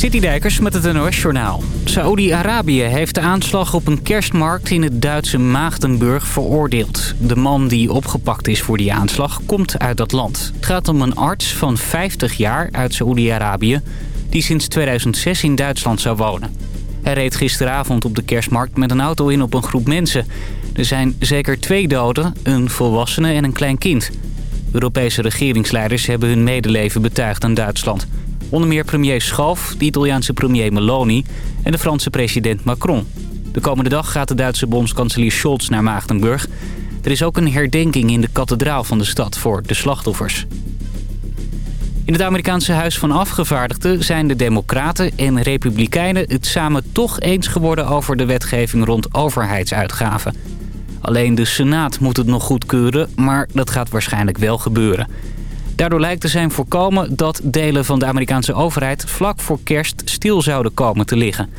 Citydijkers met het NOS-journaal. Saoedi-Arabië heeft de aanslag op een kerstmarkt in het Duitse Maagdenburg veroordeeld. De man die opgepakt is voor die aanslag komt uit dat land. Het gaat om een arts van 50 jaar uit Saoedi-Arabië... die sinds 2006 in Duitsland zou wonen. Hij reed gisteravond op de kerstmarkt met een auto in op een groep mensen. Er zijn zeker twee doden, een volwassene en een klein kind. Europese regeringsleiders hebben hun medeleven betuigd aan Duitsland... Onder meer premier Schoof, de Italiaanse premier Meloni en de Franse president Macron. De komende dag gaat de Duitse bondskanselier Scholz naar Maagdenburg. Er is ook een herdenking in de kathedraal van de stad voor de slachtoffers. In het Amerikaanse Huis van Afgevaardigden zijn de Democraten en Republikeinen het samen toch eens geworden over de wetgeving rond overheidsuitgaven. Alleen de Senaat moet het nog goedkeuren, maar dat gaat waarschijnlijk wel gebeuren. Daardoor lijkt te zijn voorkomen dat delen van de Amerikaanse overheid vlak voor kerst stil zouden komen te liggen.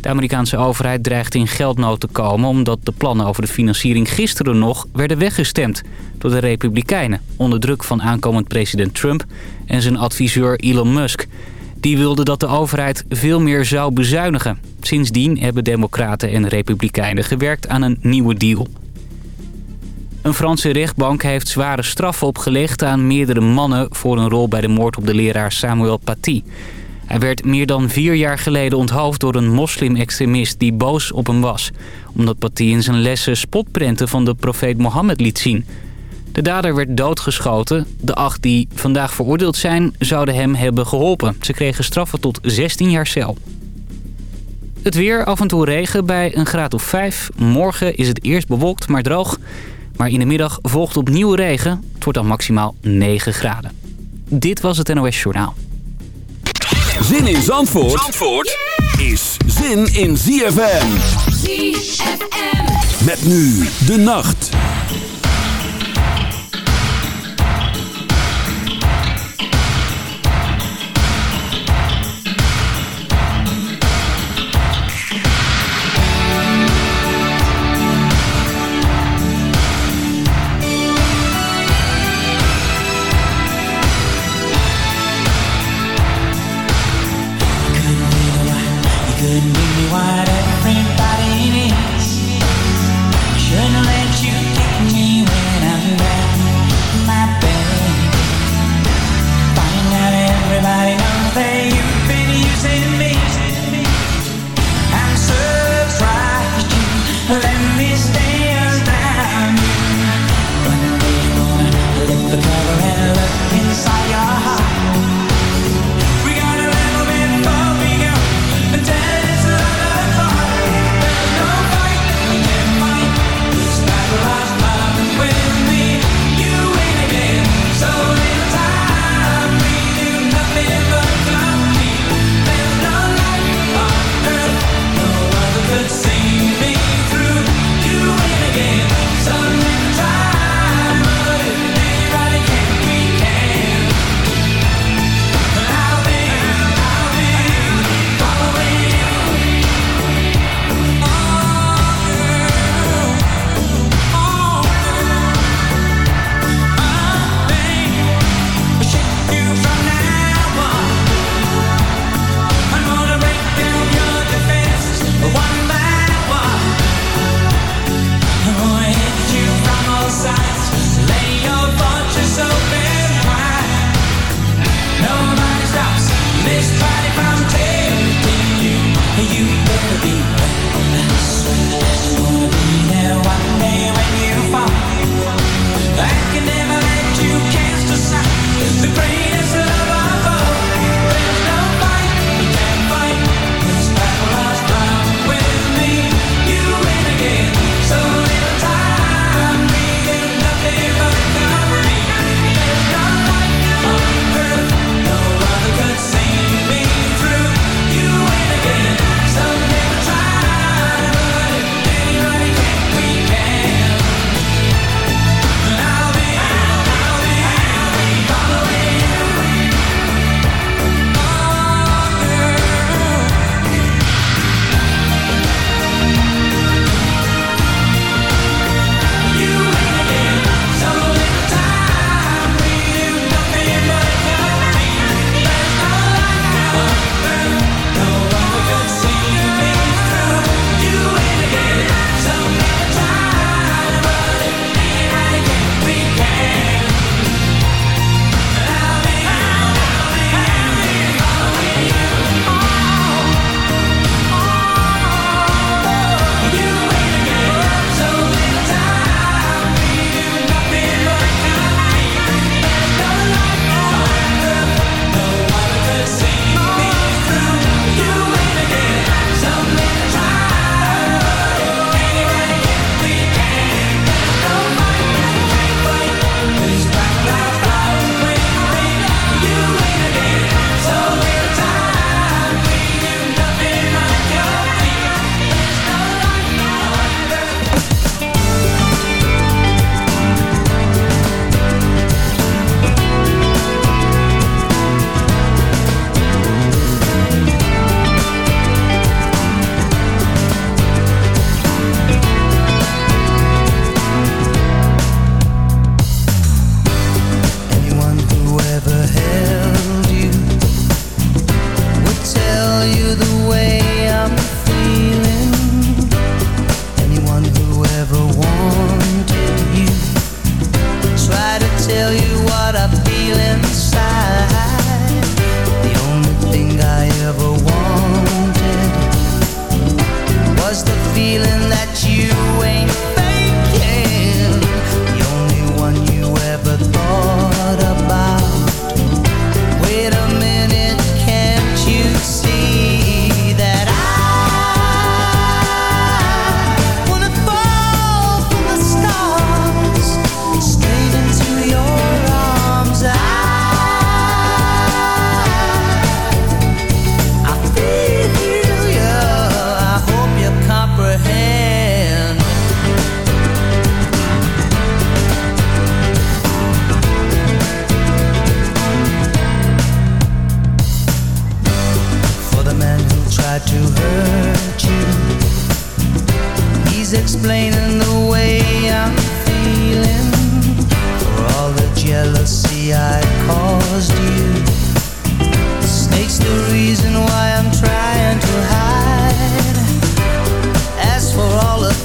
De Amerikaanse overheid dreigt in geldnood te komen omdat de plannen over de financiering gisteren nog werden weggestemd door de Republikeinen onder druk van aankomend president Trump en zijn adviseur Elon Musk. Die wilde dat de overheid veel meer zou bezuinigen. Sindsdien hebben democraten en republikeinen gewerkt aan een nieuwe deal. Een Franse rechtbank heeft zware straffen opgelegd aan meerdere mannen... voor een rol bij de moord op de leraar Samuel Paty. Hij werd meer dan vier jaar geleden onthoofd door een moslim-extremist die boos op hem was. Omdat Paty in zijn lessen spotprenten van de profeet Mohammed liet zien. De dader werd doodgeschoten. De acht die vandaag veroordeeld zijn zouden hem hebben geholpen. Ze kregen straffen tot 16 jaar cel. Het weer, af en toe regen bij een graad of 5. Morgen is het eerst bewolkt, maar droog. Maar in de middag volgt opnieuw regen. Het wordt dan maximaal 9 graden. Dit was het NOS Journaal. Zin in Zandvoort, Zandvoort is zin in ZFM. ZFM. Met nu de nacht.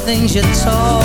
Things you taught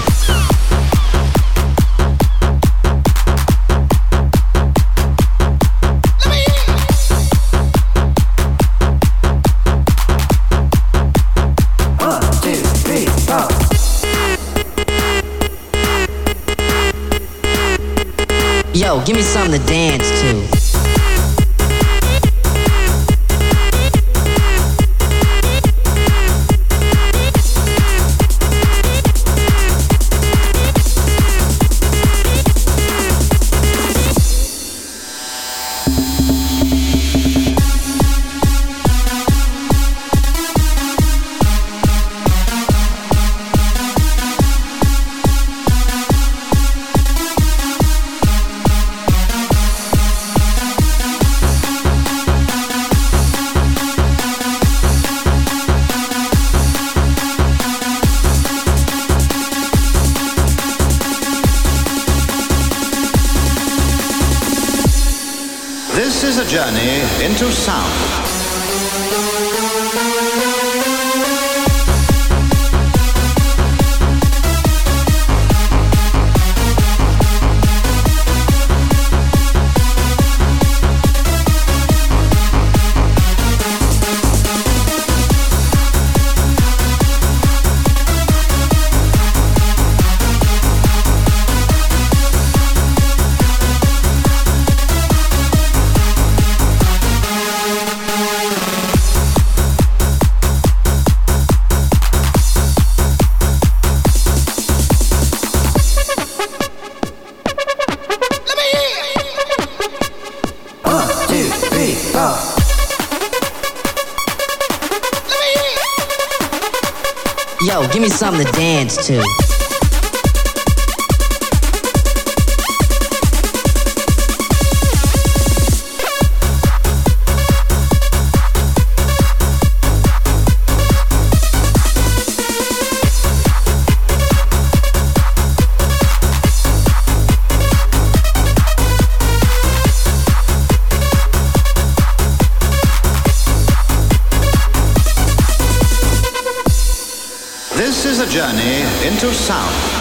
too. Journey into sound.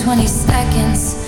20 seconds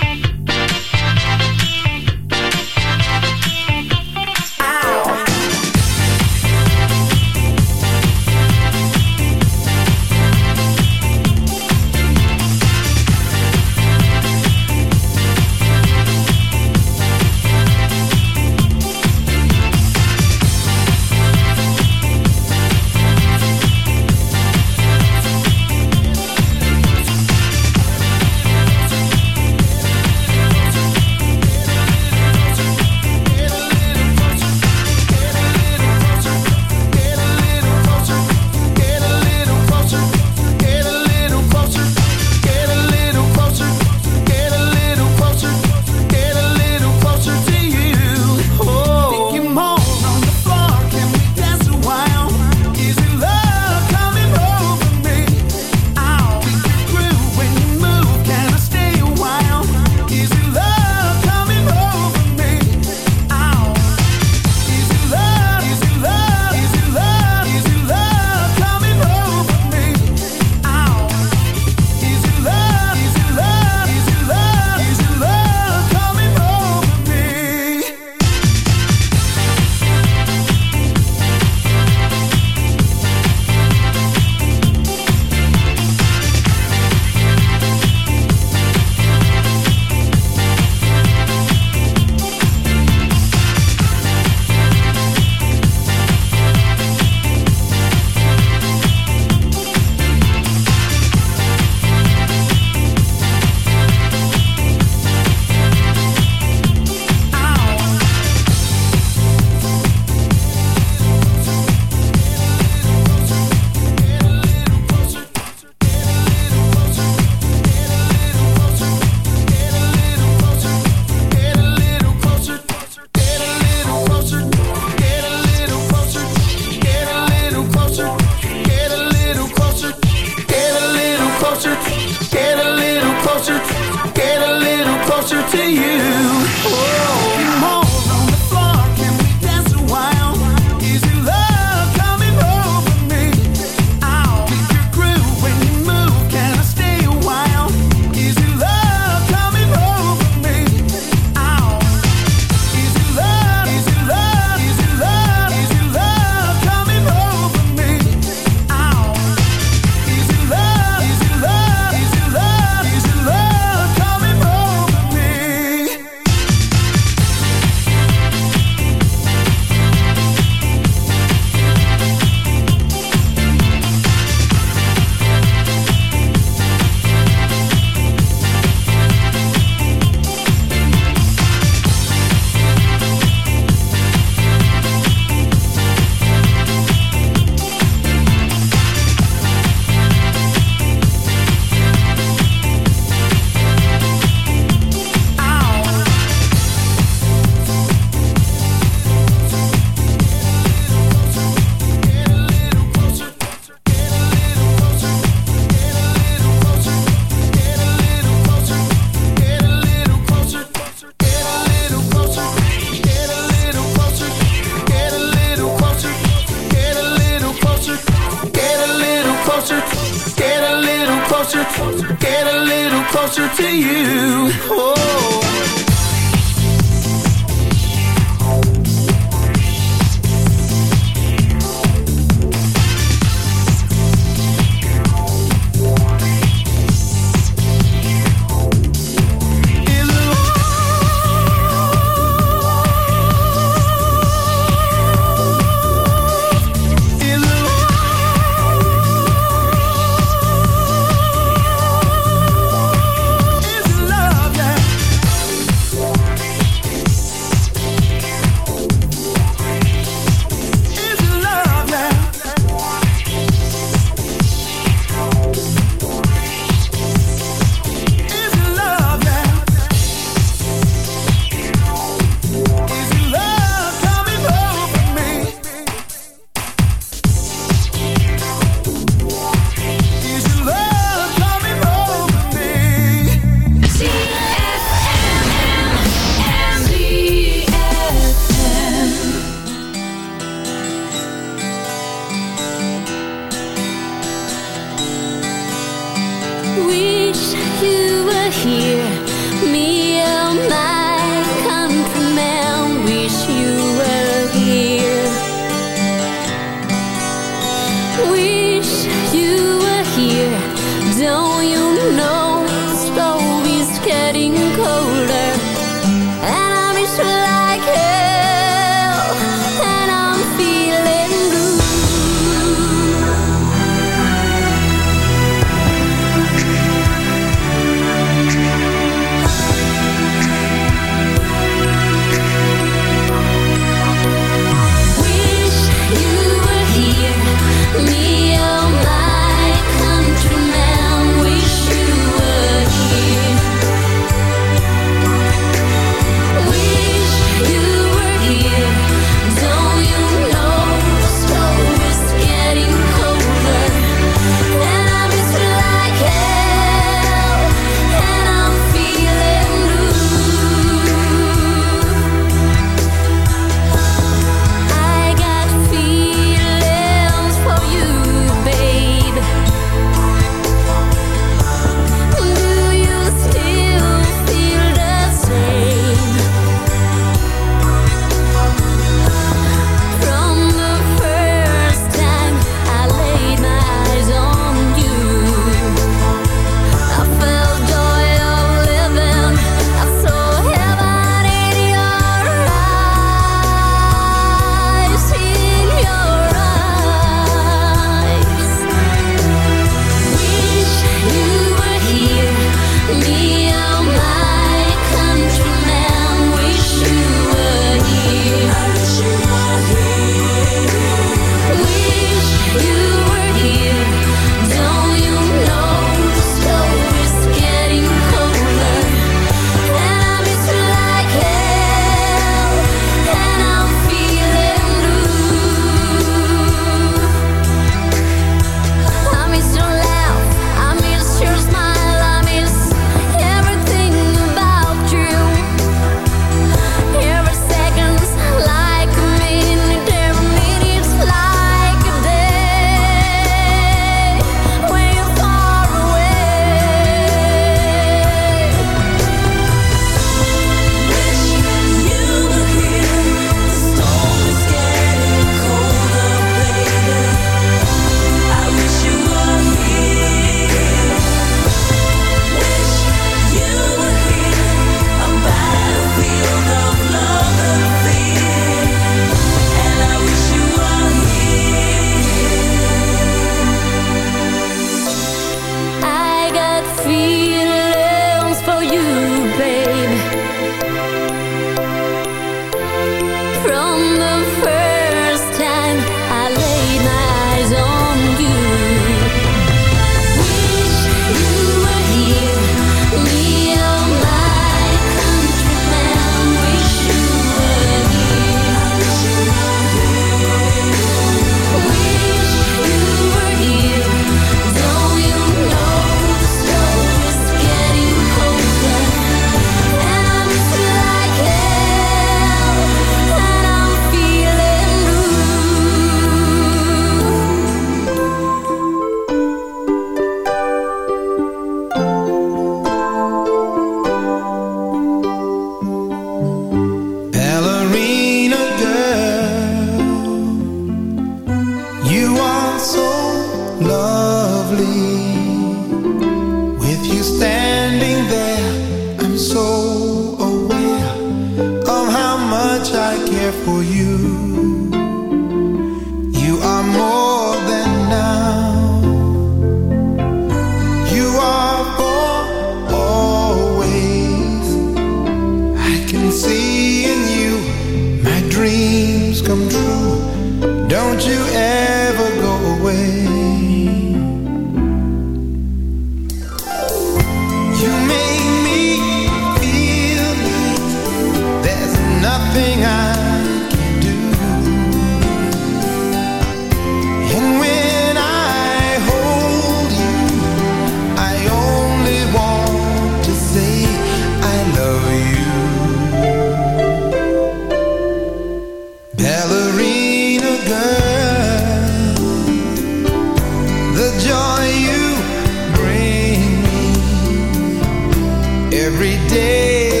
every day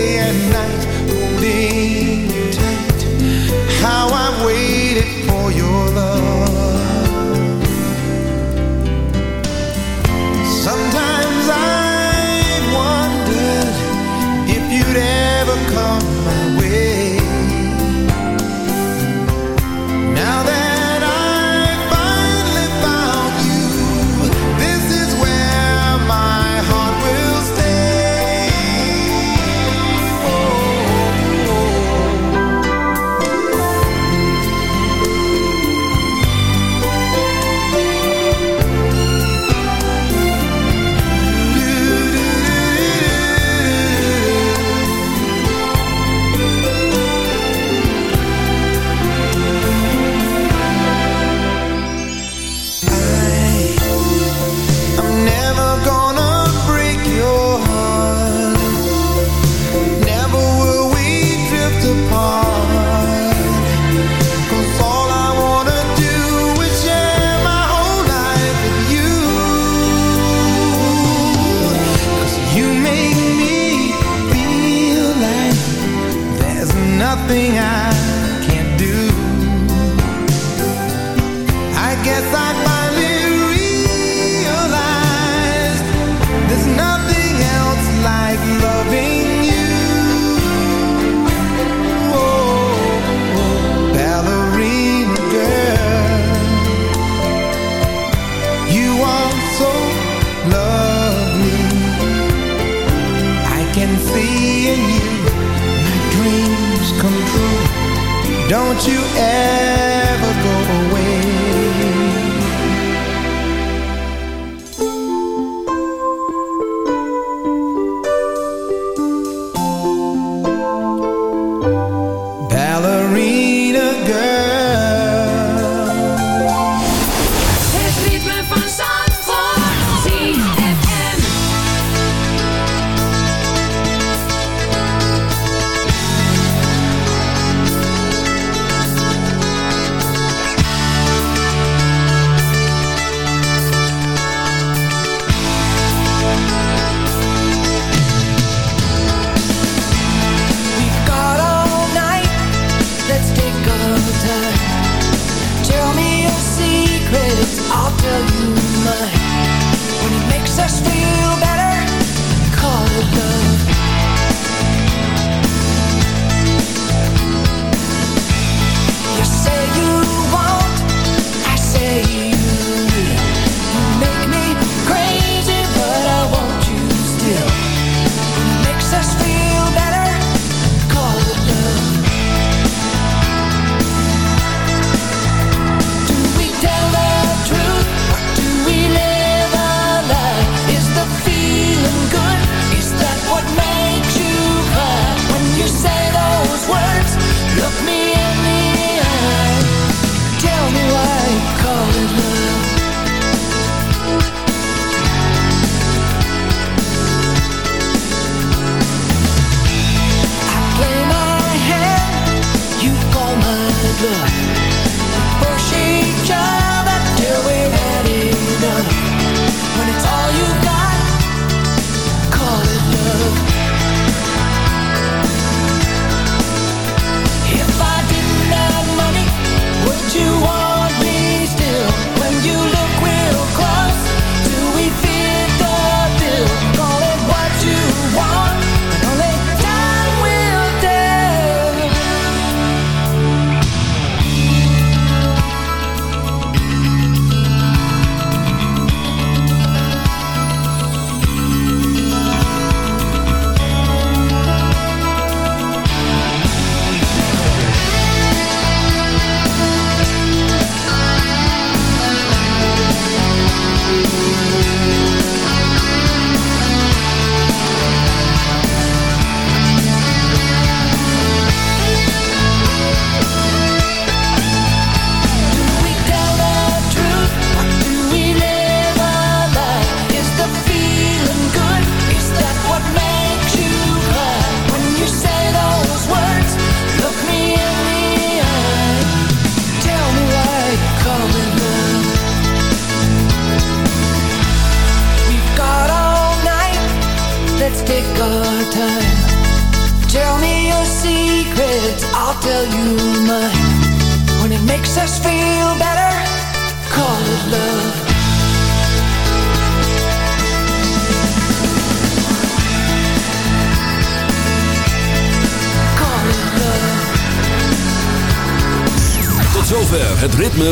yeah.